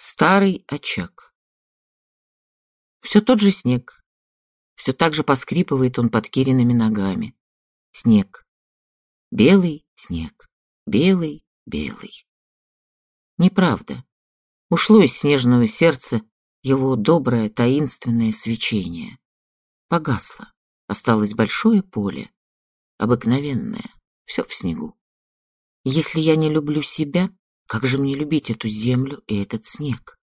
Старый очаг. Все тот же снег. Все так же поскрипывает он под Кириными ногами. Снег. Белый снег. Белый, белый. Неправда. Ушло из снежного сердца его доброе таинственное свечение. Погасло. Осталось большое поле. Обыкновенное. Все в снегу. Если я не люблю себя, как же мне любить эту землю и этот снег?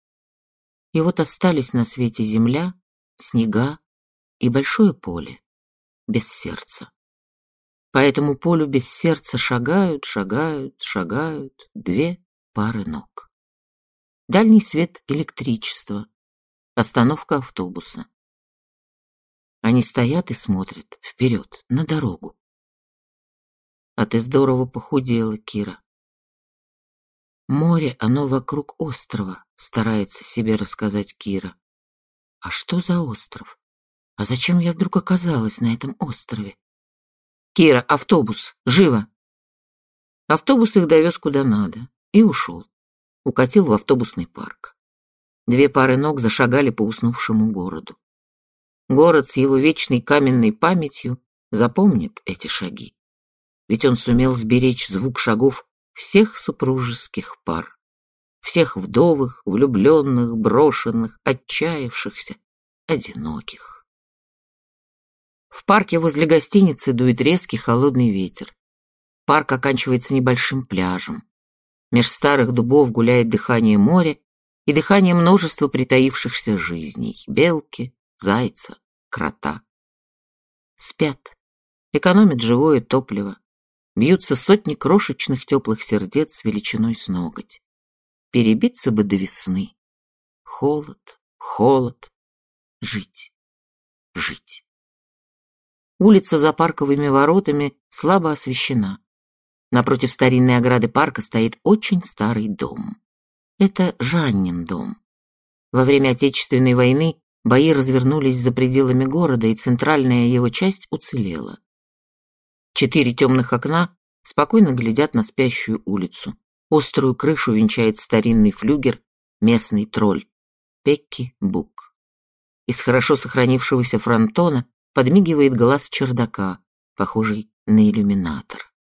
И вот остались на свете земля, снега и большое поле, без сердца. По этому полю без сердца шагают, шагают, шагают две пары ног. Дальний свет электричества, остановка автобуса. Они стоят и смотрят вперед, на дорогу. А ты здорово похудела, Кира. Море, оно вокруг острова, старается себе рассказать Кира. А что за остров? А зачем я вдруг оказалась на этом острове? Кира, автобус, живо! Автобус их довез куда надо и ушел. Укатил в автобусный парк. Две пары ног зашагали по уснувшему городу. Город с его вечной каменной памятью запомнит эти шаги. Ведь он сумел сберечь звук шагов всех супружеских пар, всех вдовых, влюбленных, брошенных, отчаявшихся, одиноких. В парке возле гостиницы дует резкий холодный ветер. Парк оканчивается небольшим пляжем. Меж старых дубов гуляет дыхание моря и дыхание множества притаившихся жизней — белки, зайца, крота. Спят, экономят живое топливо, бьются сотни крошечных теплых сердец величиной с ноготь. Перебиться бы до весны. Холод, холод. Жить, жить. Улица за парковыми воротами слабо освещена. Напротив старинной ограды парка стоит очень старый дом. Это Жаннин дом. Во время Отечественной войны бои развернулись за пределами города, и центральная его часть уцелела. Четыре темных окна спокойно глядят на спящую улицу. Острую крышу венчает старинный флюгер, местный тролль. Пекки Бук. Из хорошо сохранившегося фронтона подмигивает глаз чердака, похожий на иллюминатор.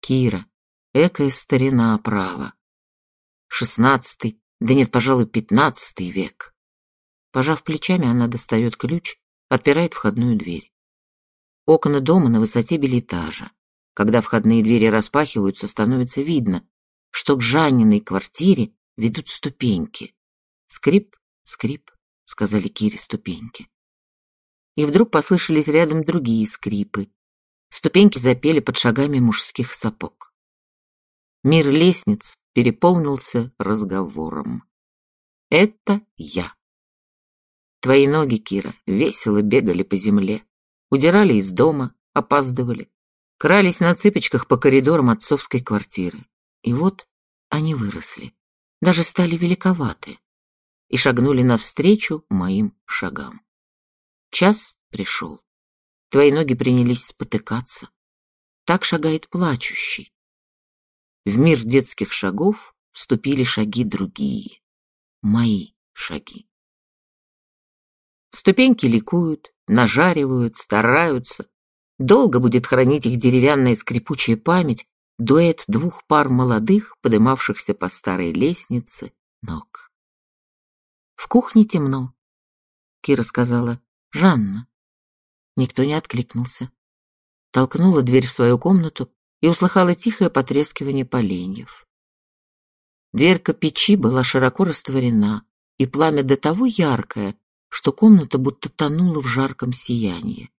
Кира, экая старина права. Шестнадцатый, да нет, пожалуй, пятнадцатый век. Пожав плечами, она достает ключ, отпирает входную дверь. Окна дома на высоте билетажа. Когда входные двери распахиваются, становится видно, что к Жанниной квартире ведут ступеньки. Скрип, скрип, сказали Кире ступеньки. И вдруг послышались рядом другие скрипы. Ступеньки запели под шагами мужских сапог. Мир лестниц переполнился разговором. Это я. Твои ноги, Кира, весело бегали по земле. Удирали из дома, опаздывали, крались на цыпочках по коридорам отцовской квартиры. И вот они выросли, даже стали великоваты и шагнули навстречу моим шагам. Час пришел. Твои ноги принялись спотыкаться. Так шагает плачущий. В мир детских шагов вступили шаги другие. Мои шаги. Ступеньки ликуют, нажаривают, стараются. Долго будет хранить их деревянная скрипучая память, дуэт двух пар молодых, подымавшихся по старой лестнице, ног. В кухне темно. Кира сказала «Жанна». Никто не откликнулся. Толкнула дверь в свою комнату и услыхала тихое потрескивание поленьев. Дверка печи была широко растворена, и пламя до того яркое, что комната будто тонула в жарком сиянии.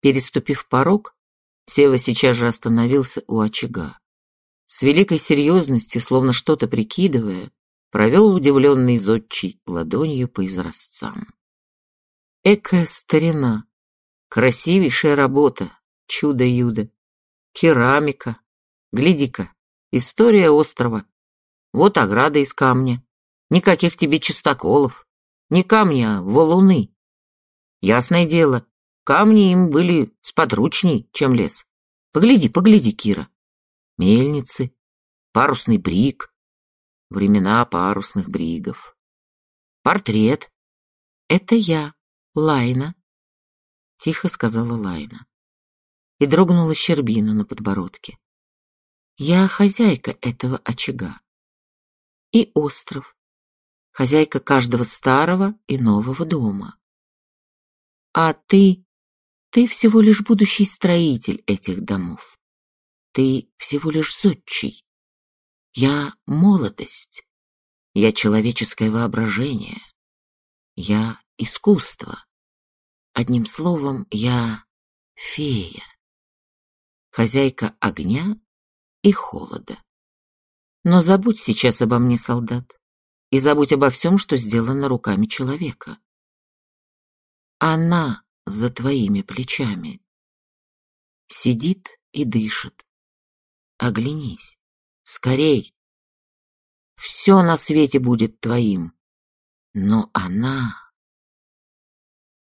Переступив порог, Сева сейчас же остановился у очага. С великой серьезностью, словно что-то прикидывая, провел удивленный зодчий ладонью по изразцам. Экая старина, красивейшая работа, чудо-юдо, керамика. Гляди-ка, история острова. Вот ограда из камня. Никаких тебе чистоколов. Не камни, а валуны. Ясное дело, камни им были сподручней, чем лес. Погляди, погляди, Кира. Мельницы, парусный брик. времена парусных бригов. Портрет. Это я, Лайна, тихо сказала Лайна. И дрогнула щербина на подбородке. Я хозяйка этого очага. И остров. Хозяйка каждого старого и нового дома. А ты, ты всего лишь будущий строитель этих домов. Ты всего лишь зодчий. Я молодость. Я человеческое воображение. Я искусство. Одним словом, я фея. Хозяйка огня и холода. Но забудь сейчас обо мне, солдат, и забудь обо всем, что сделано руками человека. Она за твоими плечами. Сидит и дышит. Оглянись. Скорей. Все на свете будет твоим. Но она...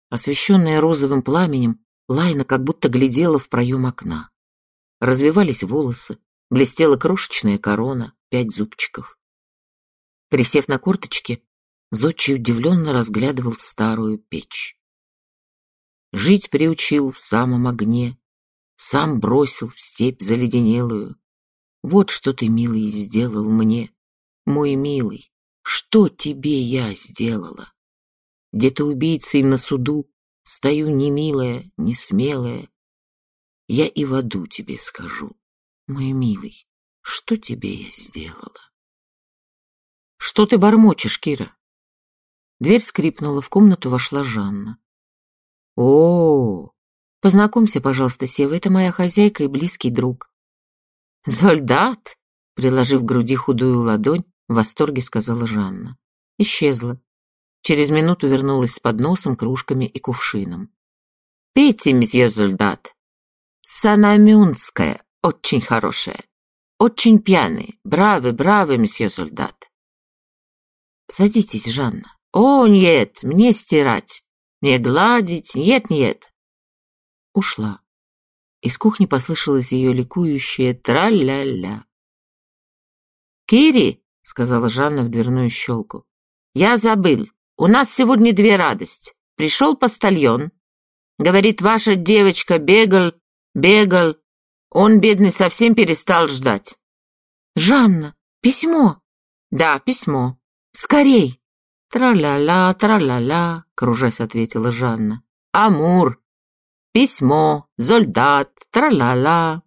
Освещенная розовым пламенем, Лайна как будто глядела в проем окна. Развивались волосы, блестела крошечная корона, пять зубчиков. Присев на корточки, Зодчий удивленно разглядывал старую печь. Жить приучил в самом огне, сам бросил в степь заледенелую, вот что ты, милый, сделал мне, мой милый, что тебе я сделала? Где-то убийцей на суду стою не милая, не смелая. Я и в аду тебе скажу, мой милый, что тебе я сделала? Что ты бормочешь, Кира? Дверь скрипнула, в комнату вошла Жанна. О, познакомься, пожалуйста, Сева, это моя хозяйка и близкий друг. «Солдат!» — приложив к груди худую ладонь, в восторге сказала Жанна. Исчезла. Через минуту вернулась с подносом, кружками и кувшином. «Пейте, месье солдат. Санамюнская, очень хорошая. Очень пьяный. Бравый, бравый, месье солдат». «Садитесь, Жанна». «О, нет, мне стирать. Не гладить, нет-нет». Ушла. Из кухни послышалось ее ликующее «тра-ля-ля». «Кири», — сказала Жанна в дверную щелку, — «я забыл. У нас сегодня две радости. Пришел почтальон. Говорит, ваша девочка бегал, бегал. Он, бедный, совсем перестал ждать». «Жанна, письмо!» «Да, письмо. Скорей!» «Тра-ля-ля, тра-ля-ля», — кружась ответила Жанна. «Амур, письмо, солдат, тра-ла-ла.